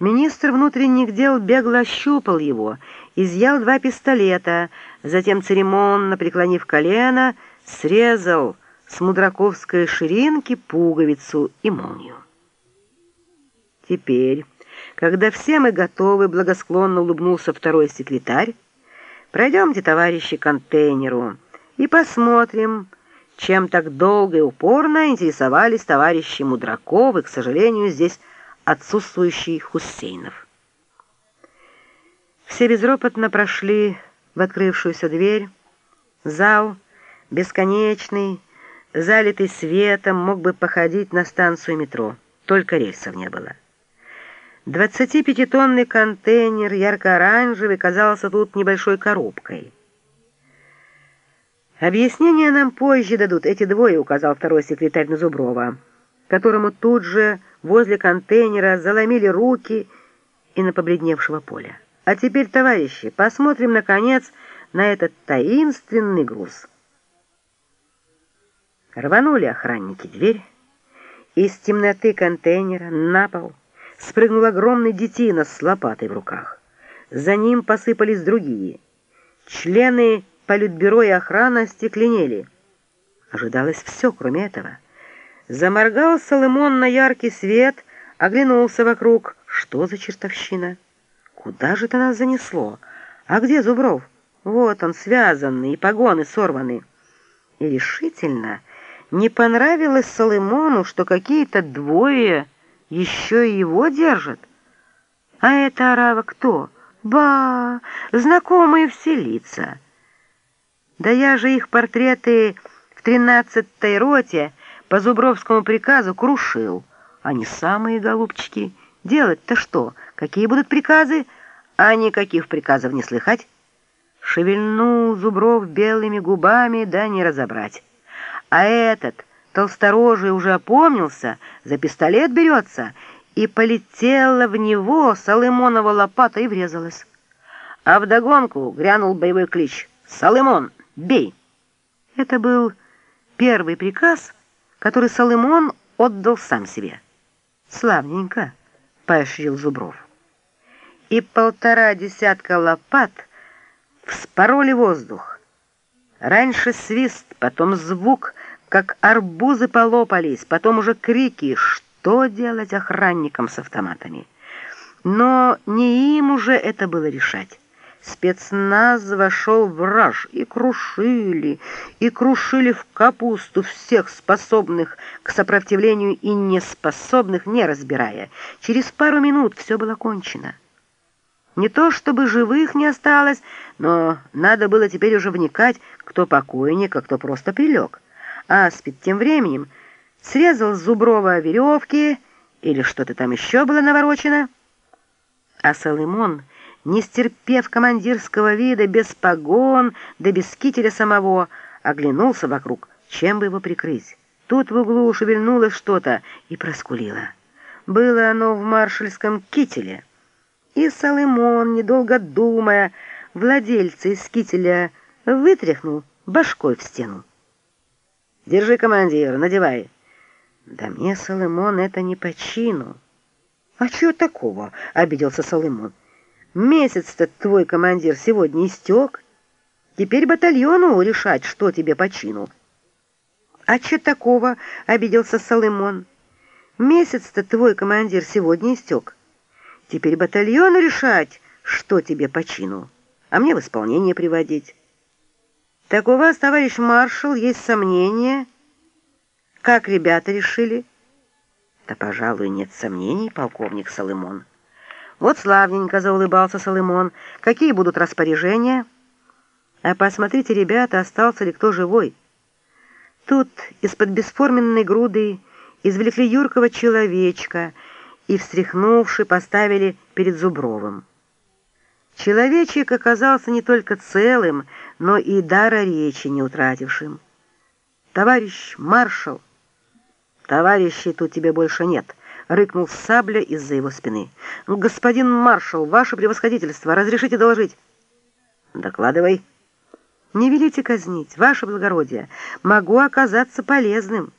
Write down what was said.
Министр внутренних дел бегло щупал его, изъял два пистолета, затем церемонно, преклонив колено, срезал с мудраковской ширинки пуговицу и молнию. Теперь, когда все мы готовы, благосклонно улыбнулся второй секретарь, пройдемте, товарищи, к контейнеру и посмотрим, чем так долго и упорно интересовались товарищи Мудраковы, к сожалению, здесь отсутствующий Хусейнов. Все безропотно прошли в открывшуюся дверь. Зал, бесконечный, залитый светом, мог бы походить на станцию метро, только рельсов не было. 25-тонный контейнер, ярко-оранжевый, казался тут небольшой коробкой. «Объяснение нам позже дадут эти двое», — указал второй секретарь на Зуброва, которому тут же возле контейнера заломили руки и на побледневшего поля. «А теперь, товарищи, посмотрим, наконец, на этот таинственный груз». Рванули охранники дверь, из темноты контейнера на пол спрыгнул огромный детина с лопатой в руках. За ним посыпались другие. Члены политбюро и охрана стекленели. Ожидалось все, кроме этого. Заморгал Соломон на яркий свет, оглянулся вокруг. Что за чертовщина? Куда же это нас занесло? А где Зубров? Вот он, связанный, и погоны сорваны. И решительно не понравилось Соломону, что какие-то двое еще и его держат. А это арава кто? Ба, знакомые все лица. Да я же их портреты в тринадцатой роте по Зубровскому приказу крушил. Они самые голубчики. Делать-то что? Какие будут приказы? А никаких приказов не слыхать. Шевельнул Зубров белыми губами, да не разобрать. А этот толсторожий уже опомнился, за пистолет берется, и полетела в него Солымонова лопата и врезалась. А вдогонку грянул боевой клич «Солымон, бей!». Это был первый приказ, который Солымон отдал сам себе. «Славненько!» — поощрил Зубров. И полтора десятка лопат вспороли воздух. Раньше свист, потом звук, как арбузы полопались, потом уже крики «Что делать охранникам с автоматами?» Но не им уже это было решать. Спецназ вошел в раж и крушили, и крушили в капусту всех способных к сопротивлению и неспособных, не разбирая. Через пару минут все было кончено. Не то чтобы живых не осталось, но надо было теперь уже вникать, кто покойник, а кто просто прилег. Аспид тем временем срезал с Зуброва веревки или что-то там еще было наворочено. А Соломон, не стерпев командирского вида, без погон, да без кителя самого, оглянулся вокруг, чем бы его прикрыть. Тут в углу шевельнулось что-то и проскулило. Было оно в маршальском кителе — и Соломон, недолго думая, владельца из кителя вытряхнул башкой в стену. «Держи, командир, надевай». «Да мне, Соломон, это не по чину». «А чего такого?» — обиделся Соломон. «Месяц-то твой командир сегодня истек. Теперь батальону решать, что тебе по чину». «А чего такого?» — обиделся Соломон. «Месяц-то твой командир сегодня истек». Теперь батальону решать, что тебе по чину, а мне в исполнение приводить. Так у вас, товарищ маршал, есть сомнения? Как ребята решили? Да, пожалуй, нет сомнений, полковник Соломон. Вот славненько заулыбался Соломон. Какие будут распоряжения? А посмотрите, ребята, остался ли кто живой. Тут из-под бесформенной груды извлекли юркого человечка — и, встряхнувши, поставили перед Зубровым. Человечек оказался не только целым, но и дара речи не утратившим. «Товарищ маршал!» «Товарищей тут тебе больше нет!» — рыкнул сабля из-за его спины. «Господин маршал, ваше превосходительство, разрешите доложить?» «Докладывай». «Не велите казнить, ваше благородие. Могу оказаться полезным».